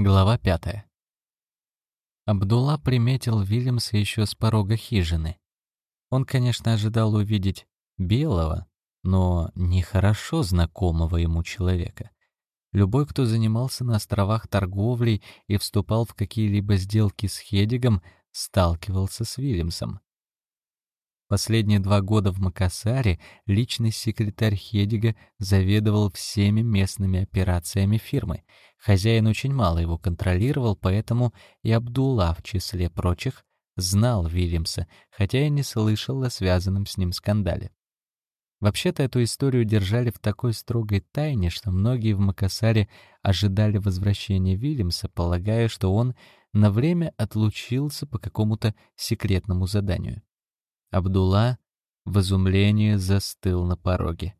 Глава пятая. Абдулла приметил Вильямса еще с порога хижины. Он, конечно, ожидал увидеть белого, но нехорошо знакомого ему человека. Любой, кто занимался на островах торговлей и вступал в какие-либо сделки с Хедигом, сталкивался с Вильямсом. Последние два года в Макасаре личный секретарь Хедига заведовал всеми местными операциями фирмы. Хозяин очень мало его контролировал, поэтому и Абдулла, в числе прочих, знал Вильямса, хотя и не слышал о связанном с ним скандале. Вообще-то эту историю держали в такой строгой тайне, что многие в Макасаре ожидали возвращения Вильямса, полагая, что он на время отлучился по какому-то секретному заданию. Абдулла в изумлении застыл на пороге.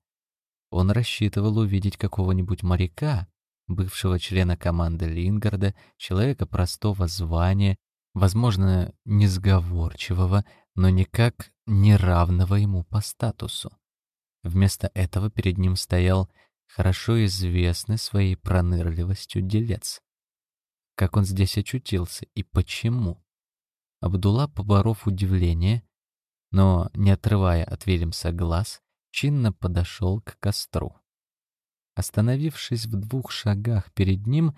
Он рассчитывал увидеть какого-нибудь моряка, бывшего члена команды Лингарда, человека простого звания, возможно, несговорчивого, но никак не равного ему по статусу. Вместо этого перед ним стоял хорошо известный своей пронырливостью делец. Как он здесь очутился и почему? Абдулла, поборов удивление, но, не отрывая от Вильямса глаз, чинно подошел к костру. Остановившись в двух шагах перед ним,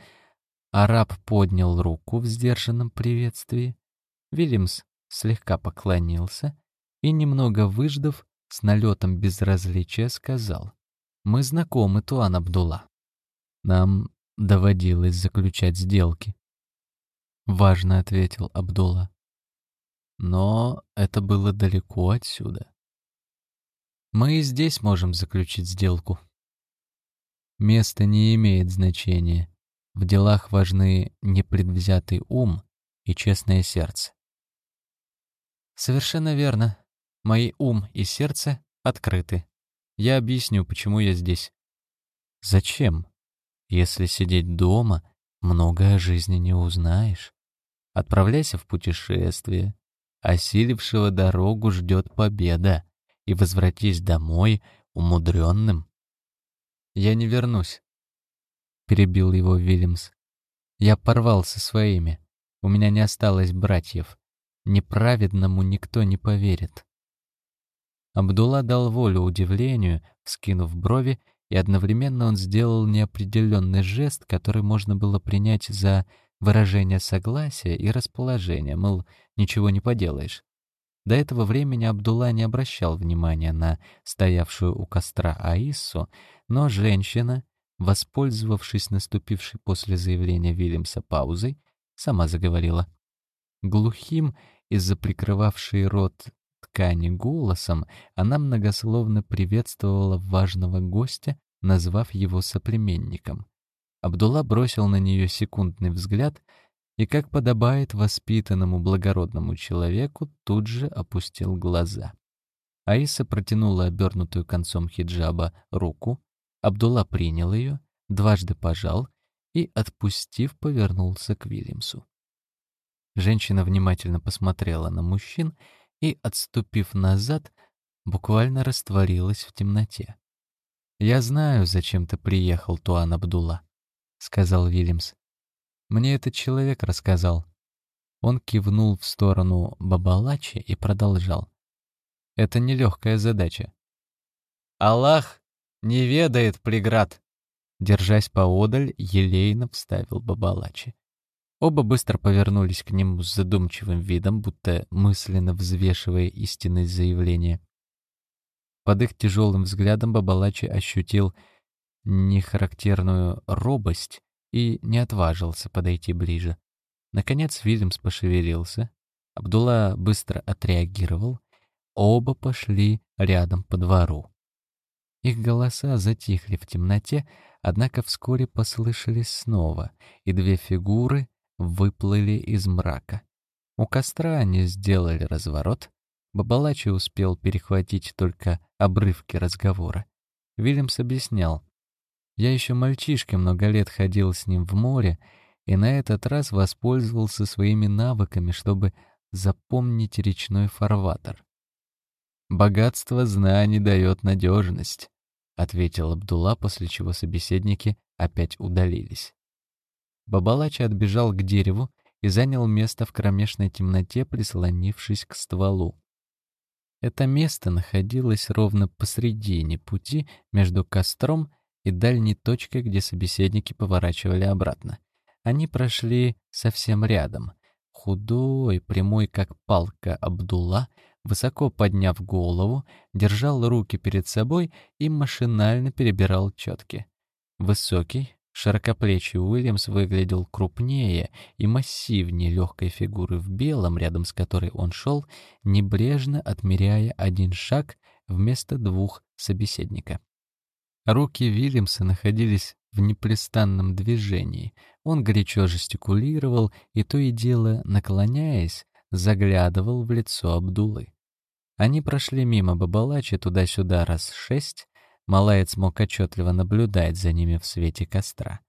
араб поднял руку в сдержанном приветствии. Вильямс слегка поклонился и, немного выждав, с налетом безразличия сказал. «Мы знакомы, Туан Абдулла. Нам доводилось заключать сделки». Важно ответил Абдулла. Но это было далеко отсюда. Мы и здесь можем заключить сделку. Место не имеет значения. В делах важны непредвзятый ум и честное сердце. Совершенно верно. Мои ум и сердце открыты. Я объясню, почему я здесь. Зачем? Если сидеть дома, много о жизни не узнаешь. Отправляйся в путешествие, осилившего дорогу ждет победа, и возвратись домой умудренным. «Я не вернусь», — перебил его Вильямс. «Я порвал со своими. У меня не осталось братьев. Неправедному никто не поверит». Абдулла дал волю удивлению, вскинув брови, и одновременно он сделал неопределенный жест, который можно было принять за выражение согласия и расположения, мол, ничего не поделаешь. До этого времени Абдулла не обращал внимания на стоявшую у костра Аиссу, но женщина, воспользовавшись наступившей после заявления Вильямса паузой, сама заговорила. Глухим из-за прикрывавшей рот ткани голосом она многословно приветствовала важного гостя, назвав его соплеменником. Абдулла бросил на нее секундный взгляд и, как подобает воспитанному благородному человеку, тут же опустил глаза. Аиса протянула обернутую концом хиджаба руку, Абдулла принял ее, дважды пожал и, отпустив, повернулся к Вильямсу. Женщина внимательно посмотрела на мужчин и, отступив назад, буквально растворилась в темноте. «Я знаю, зачем ты приехал, Туан Абдулла», — сказал Вильямс. «Мне этот человек рассказал». Он кивнул в сторону Бабалачи и продолжал. «Это нелегкая задача». «Аллах не ведает преград!» Держась поодаль, елейно вставил Бабалачи. Оба быстро повернулись к нему с задумчивым видом, будто мысленно взвешивая истинность заявления. Под их тяжелым взглядом Бабалачи ощутил нехарактерную робость и не отважился подойти ближе. Наконец Вильямс пошевелился. Абдулла быстро отреагировал. Оба пошли рядом по двору. Их голоса затихли в темноте, однако вскоре послышались снова, и две фигуры выплыли из мрака. У костра они сделали разворот. Бабалачи успел перехватить только обрывки разговора. Вильямс объяснял, я еще мальчишкой много лет ходил с ним в море и на этот раз воспользовался своими навыками, чтобы запомнить речной фарватер. «Богатство знаний дает надежность», — ответил Абдулла, после чего собеседники опять удалились. Бабалача отбежал к дереву и занял место в кромешной темноте, прислонившись к стволу. Это место находилось ровно посредине пути между костром и дальней точкой, где собеседники поворачивали обратно. Они прошли совсем рядом. Худой, прямой как палка Абдулла, высоко подняв голову, держал руки перед собой и машинально перебирал четки. Высокий, Широкоплечий Уильямс выглядел крупнее и массивнее легкой фигуры в белом, рядом с которой он шел, небрежно отмеряя один шаг вместо двух собеседника. Руки Вильямса находились в непрестанном движении. Он горячо жестикулировал и то и дело, наклоняясь, заглядывал в лицо Абдулы. Они прошли мимо Бабалачи туда-сюда раз шесть, Малаец мог отчетливо наблюдать за ними в свете костра.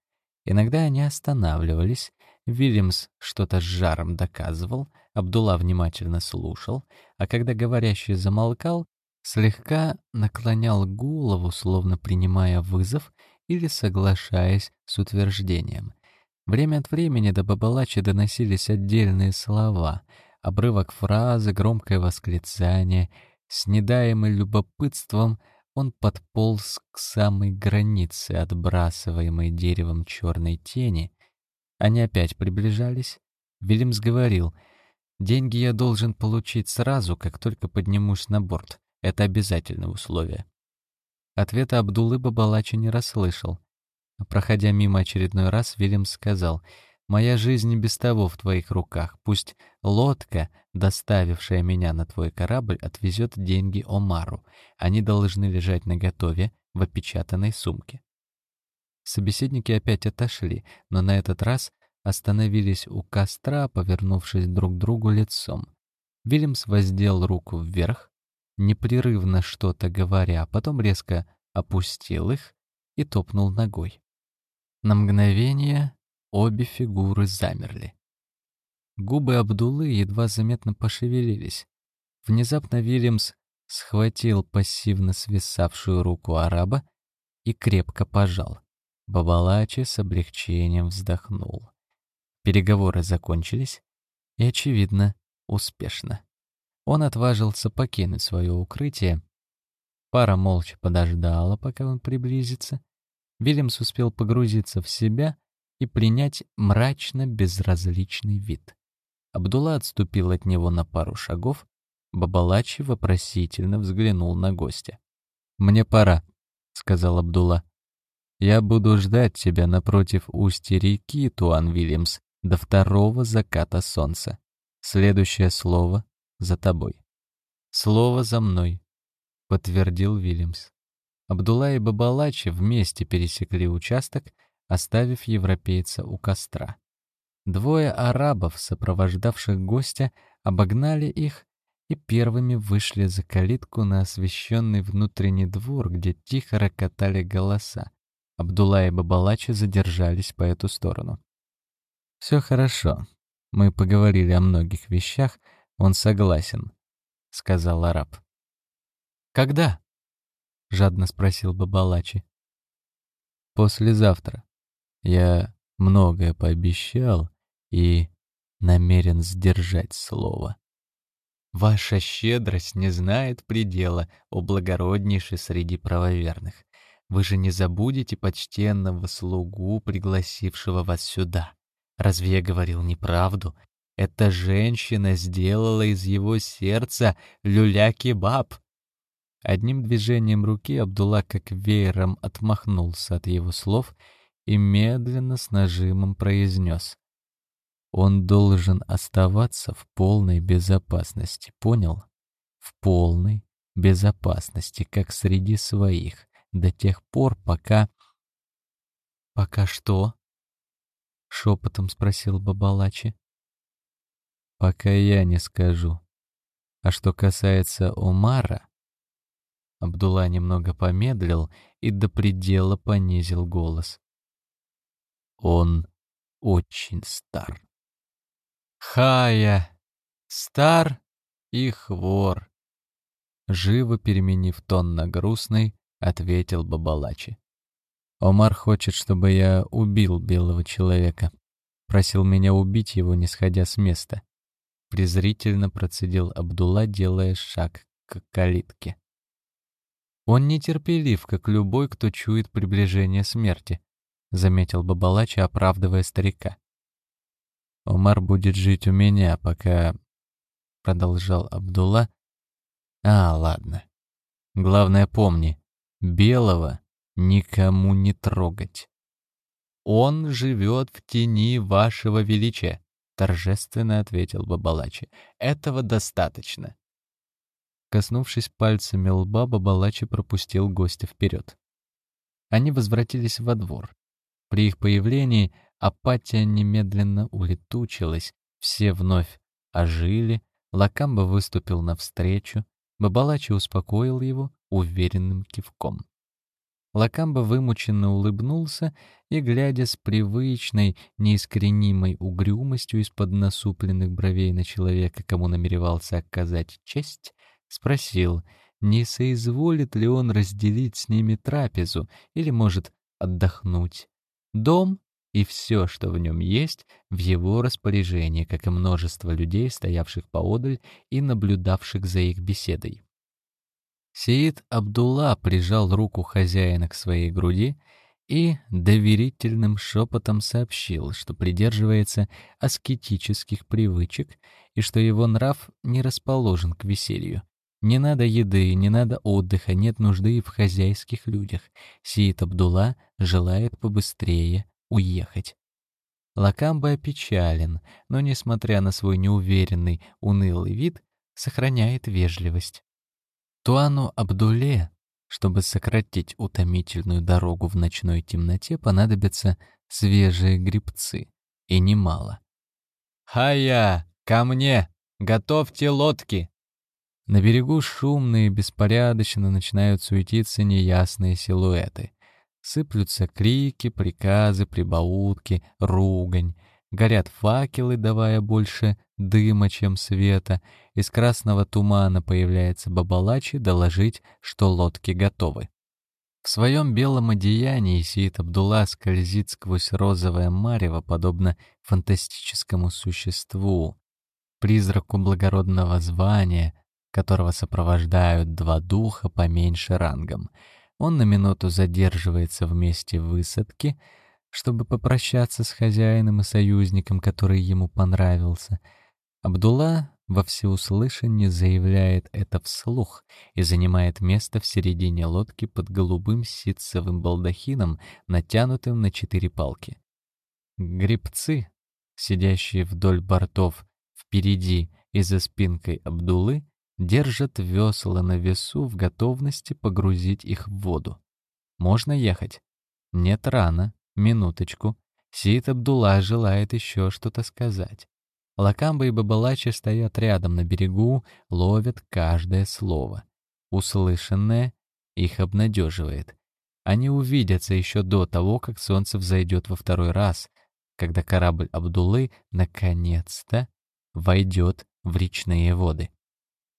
Иногда они останавливались, Вильямс что-то с жаром доказывал, Абдулла внимательно слушал, а когда говорящий замолкал, слегка наклонял голову, словно принимая вызов или соглашаясь с утверждением. Время от времени до Бабалачи доносились отдельные слова, обрывок фразы, громкое восклицание. С недаемым любопытством — он подполз к самой границе отбрасываемой деревом черной тени. Они опять приближались. Вильямс говорил, «Деньги я должен получить сразу, как только поднимусь на борт. Это обязательное условие». Ответа Абдулы Бабалачи не расслышал. Проходя мимо очередной раз, Вильямс сказал, Моя жизнь без того в твоих руках. Пусть лодка, доставившая меня на твой корабль, отвезет деньги Омару. Они должны лежать наготове в опечатанной сумке. Собеседники опять отошли, но на этот раз остановились у костра, повернувшись друг к другу лицом. Вильямс воздел руку вверх, непрерывно что-то говоря, а потом резко опустил их и топнул ногой. На мгновение Обе фигуры замерли. Губы Абдулы едва заметно пошевелились. Внезапно Вильямс схватил пассивно свисавшую руку араба и крепко пожал. Бабалачи с облегчением вздохнул. Переговоры закончились, и, очевидно, успешно. Он отважился покинуть свое укрытие. Пара молча подождала, пока он приблизится. Вильямс успел погрузиться в себя и принять мрачно-безразличный вид. Абдулла отступил от него на пару шагов, Бабалачи вопросительно взглянул на гостя. «Мне пора», — сказал Абдулла. «Я буду ждать тебя напротив устья реки, Туан Вильямс, до второго заката солнца. Следующее слово за тобой». «Слово за мной», — подтвердил Вильямс. Абдулла и Бабалачи вместе пересекли участок, оставив европейца у костра. Двое арабов, сопровождавших гостя, обогнали их и первыми вышли за калитку на освещенный внутренний двор, где тихо рокотали голоса. Абдулла и Бабалачи задержались по эту сторону. «Все хорошо. Мы поговорили о многих вещах. Он согласен», — сказал араб. «Когда?» — жадно спросил Бабалачи. «Послезавтра», я многое пообещал и намерен сдержать слово. Ваша щедрость не знает предела, о благороднейший среди правоверных. Вы же не забудете почтенного слугу, пригласившего вас сюда. Разве я говорил неправду? Эта женщина сделала из его сердца люля-кебаб. Одним движением руки Абдулла как веером отмахнулся от его слов — и медленно с нажимом произнес. Он должен оставаться в полной безопасности, понял? В полной безопасности, как среди своих, до тех пор, пока... «Пока что?» — шепотом спросил Бабалачи. «Пока я не скажу. А что касается Умара...» Абдулла немного помедлил и до предела понизил голос. Он очень стар. Хая, стар и хвор. Живо переменив тон на грустный, ответил Бабалачи. Омар хочет, чтобы я убил белого человека. Просил меня убить его, не сходя с места. Презрительно процедил Абдулла, делая шаг к калитке. Он нетерпелив, как любой, кто чует приближение смерти, заметил Бабалачи, оправдывая старика. Умар будет жить у меня, пока... Продолжал Абдулла. А, ладно. Главное помни, белого никому не трогать. Он живет в тени вашего величия, торжественно ответил Бабалачи. Этого достаточно. Коснувшись пальцами лба, Бабалачи пропустил гостя вперед. Они возвратились во двор. При их появлении апатия немедленно улетучилась, все вновь ожили, Лакамба выступил навстречу, Бабалачи успокоил его уверенным кивком. Лакамба вымученно улыбнулся и, глядя с привычной, неискоренимой угрюмостью из-под насупленных бровей на человека, кому намеревался оказать честь, спросил, не соизволит ли он разделить с ними трапезу или, может, отдохнуть. Дом и все, что в нем есть, в его распоряжении, как и множество людей, стоявших поодаль и наблюдавших за их беседой. Сеид Абдулла прижал руку хозяина к своей груди и доверительным шепотом сообщил, что придерживается аскетических привычек и что его нрав не расположен к веселью. Не надо еды, не надо отдыха, нет нужды и в хозяйских людях. Сиит Абдулла желает побыстрее уехать. Лакамба опечален, но, несмотря на свой неуверенный, унылый вид, сохраняет вежливость. Туану Абдуле, чтобы сократить утомительную дорогу в ночной темноте, понадобятся свежие грибцы, и немало. «Хая, ко мне! Готовьте лодки!» На берегу шумно и беспорядочно начинают суетиться неясные силуэты. Сыплются крики, приказы, прибаутки, ругань. Горят факелы, давая больше дыма, чем света. Из красного тумана появляется Бабалачи доложить, что лодки готовы. В своем белом одеянии Сиит Абдулла скользит сквозь розовое марево, подобно фантастическому существу, призраку благородного звания, которого сопровождают два духа поменьше рангом — он на минуту задерживается в месте высадки, чтобы попрощаться с хозяином и союзником, который ему понравился. Абдулла во всеуслышание заявляет это вслух и занимает место в середине лодки под голубым ситцевым балдахином, натянутым на четыре палки. Гребцы, сидящие вдоль бортов впереди и за спинкой Абдулы, держат весла на весу в готовности погрузить их в воду. Можно ехать? Нет, рано. Минуточку. Сид Абдулла желает еще что-то сказать. Лакамба и Бабалачи стоят рядом на берегу, ловят каждое слово. Услышанное их обнадеживает. Они увидятся еще до того, как солнце взойдет во второй раз, когда корабль Абдуллы наконец-то войдет в речные воды.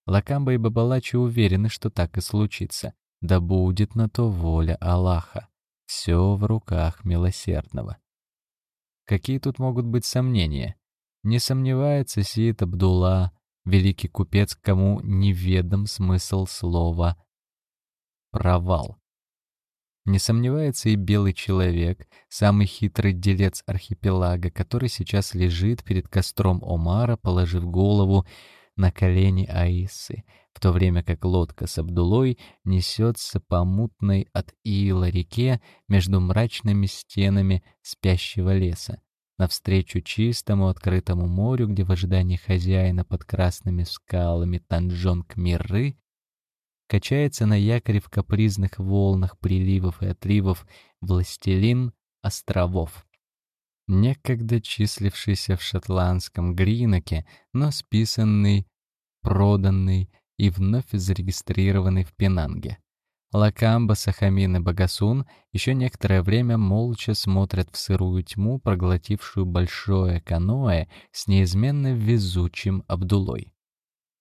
Лакамба и Бабалачи уверены, что так и случится. Да будет на то воля Аллаха. Все в руках милосердного. Какие тут могут быть сомнения? Не сомневается Сиит Абдулла, великий купец, кому неведом смысл слова «провал». Не сомневается и белый человек, самый хитрый делец архипелага, который сейчас лежит перед костром Омара, положив голову на колени Аисы, в то время как лодка с Абдулой несется по мутной от ила реке между мрачными стенами спящего леса, навстречу чистому открытому морю, где в ожидании хозяина под красными скалами Танджонг-Мирры качается на якоре в капризных волнах приливов и отливов властелин островов некогда числившийся в шотландском Гриноке, но списанный, проданный и вновь зарегистрированный в Пенанге. Лакамба, Сахамин и Багасун еще некоторое время молча смотрят в сырую тьму, проглотившую большое каноэ с неизменно везучим Абдулой.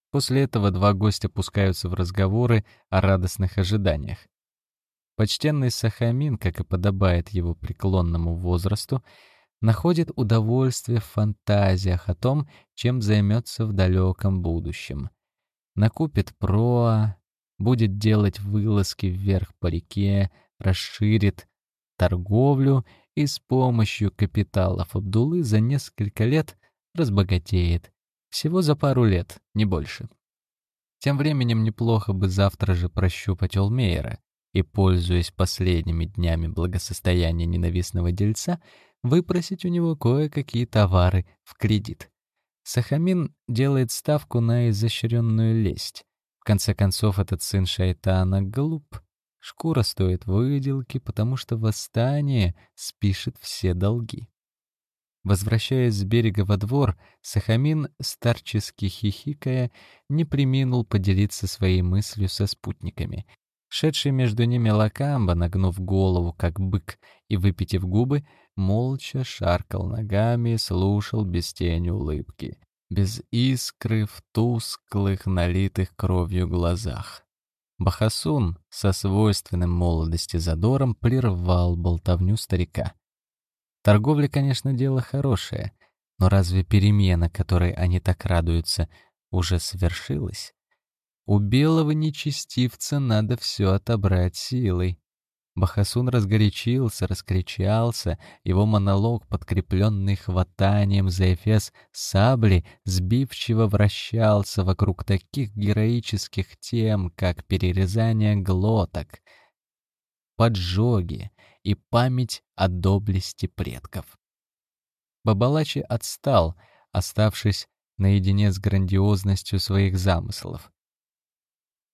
После этого два гостя пускаются в разговоры о радостных ожиданиях. Почтенный Сахамин, как и подобает его преклонному возрасту, находит удовольствие в фантазиях о том, чем займется в далеком будущем. Накупит проа, будет делать вылазки вверх по реке, расширит торговлю и с помощью капиталов Абдулы за несколько лет разбогатеет. Всего за пару лет, не больше. Тем временем неплохо бы завтра же прощупать Олмейера и, пользуясь последними днями благосостояния ненавистного дельца, выпросить у него кое-какие товары в кредит. Сахамин делает ставку на изощренную лесть. В конце концов, этот сын шайтана глуп. Шкура стоит выделки, потому что восстание спишет все долги. Возвращаясь с берега во двор, Сахамин, старчески хихикая, не приминул поделиться своей мыслью со спутниками. Шедший между ними Лакамба, нагнув голову, как бык, и выпитив губы, молча шаркал ногами, слушал без тени улыбки, без искры в тусклых, налитых кровью глазах. Бахасун со свойственным молодости задором прервал болтовню старика. Торговля, конечно, дело хорошее, но разве перемена, которой они так радуются, уже свершилась? У белого нечестивца надо все отобрать силой. Бахасун разгорячился, раскричался, его монолог, подкрепленный хватанием за эфес сабли, сбивчиво вращался вокруг таких героических тем, как перерезание глоток, поджоги и память о доблести предков. Бабалачи отстал, оставшись наедине с грандиозностью своих замыслов.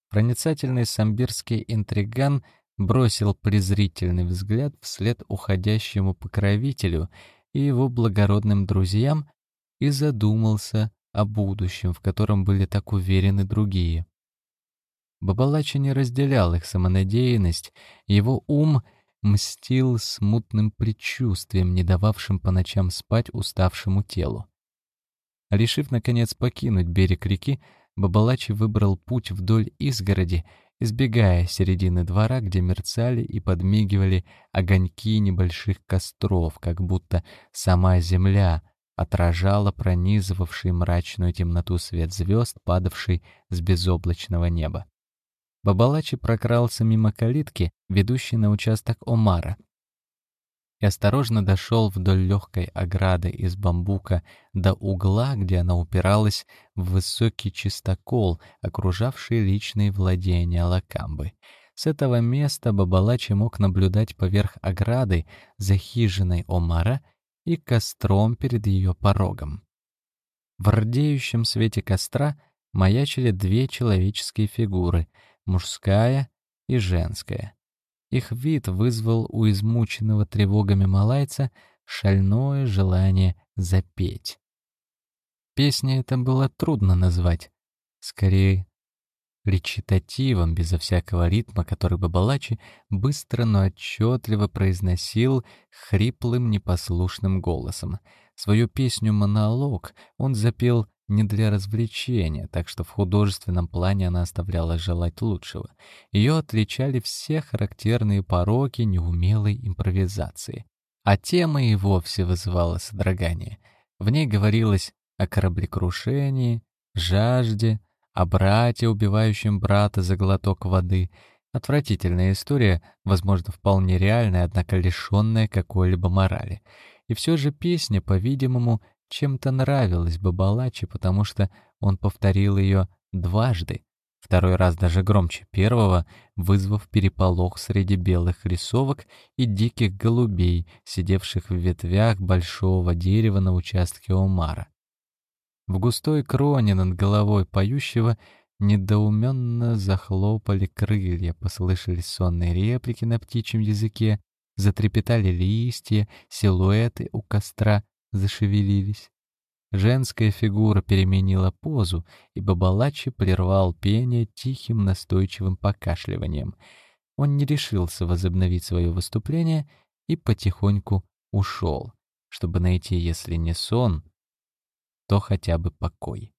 Проницательный самбирский интриган — бросил презрительный взгляд вслед уходящему покровителю и его благородным друзьям и задумался о будущем, в котором были так уверены другие. Бабалачи не разделял их самонадеянность, его ум мстил смутным предчувствием, не дававшим по ночам спать уставшему телу. Решив, наконец, покинуть берег реки, Бабалачи выбрал путь вдоль изгороди избегая середины двора, где мерцали и подмигивали огоньки небольших костров, как будто сама земля отражала пронизывавший мрачную темноту свет звезд, падавший с безоблачного неба. Бабалачи прокрался мимо калитки, ведущей на участок Омара, и осторожно дошел вдоль легкой ограды из бамбука до угла, где она упиралась в высокий чистокол, окружавший личные владения Лакамбы. С этого места Бабалачи мог наблюдать поверх ограды за хижиной Омара и костром перед ее порогом. В рдеющем свете костра маячили две человеческие фигуры — мужская и женская — их вид вызвал у измученного тревогами малайца шальное желание запеть. Песня это было трудно назвать. Скорее, речитативом, безо всякого ритма, который Бабалачи быстро, но отчетливо произносил хриплым непослушным голосом. Свою песню-монолог он запел не для развлечения, так что в художественном плане она оставляла желать лучшего. Ее отличали все характерные пороки неумелой импровизации. А тема и вовсе вызывала содрогание. В ней говорилось о кораблекрушении, жажде, о брате, убивающем брата за глоток воды. Отвратительная история, возможно, вполне реальная, однако лишенная какой-либо морали. И все же песня, по-видимому, чем-то нравилась Бабалачи, потому что он повторил ее дважды, второй раз даже громче первого, вызвав переполох среди белых рисовок и диких голубей, сидевших в ветвях большого дерева на участке Омара. В густой кроне над головой поющего недоуменно захлопали крылья, послышались сонные реплики на птичьем языке, затрепетали листья, силуэты у костра зашевелились. Женская фигура переменила позу, и Бабалачи прервал пение тихим настойчивым покашливанием. Он не решился возобновить свое выступление и потихоньку ушел, чтобы найти, если не сон, то хотя бы покой.